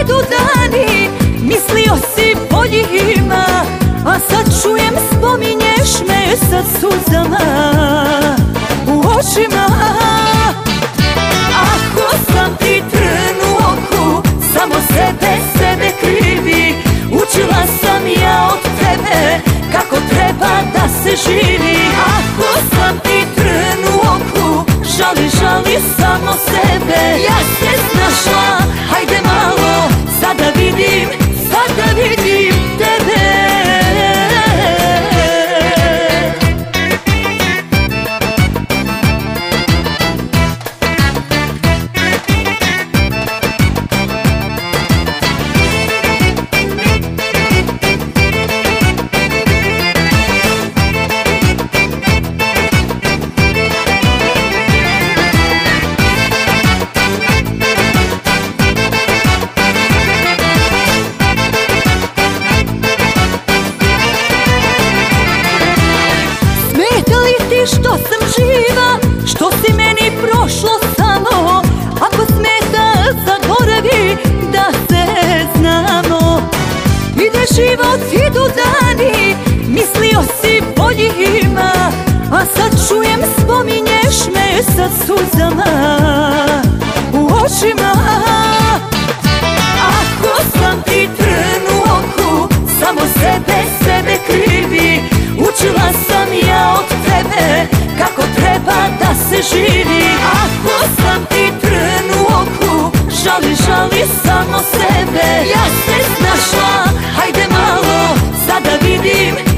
idu dani Mislio si bolji A sad čujem spominješ me sa suzama U očima samo sebe. Ja se snašla, hajde što sam živa, što si meni prošlo samo. Ako smeta, zaboravi da se znamo. Ide život, idu dani, mislio si bolji ima A sad čujem, spominješ me sa suzama živi. Ako sam ti trn u oku, žali, žali samo sebe. Ja se snašla, hajde malo, sada vidim,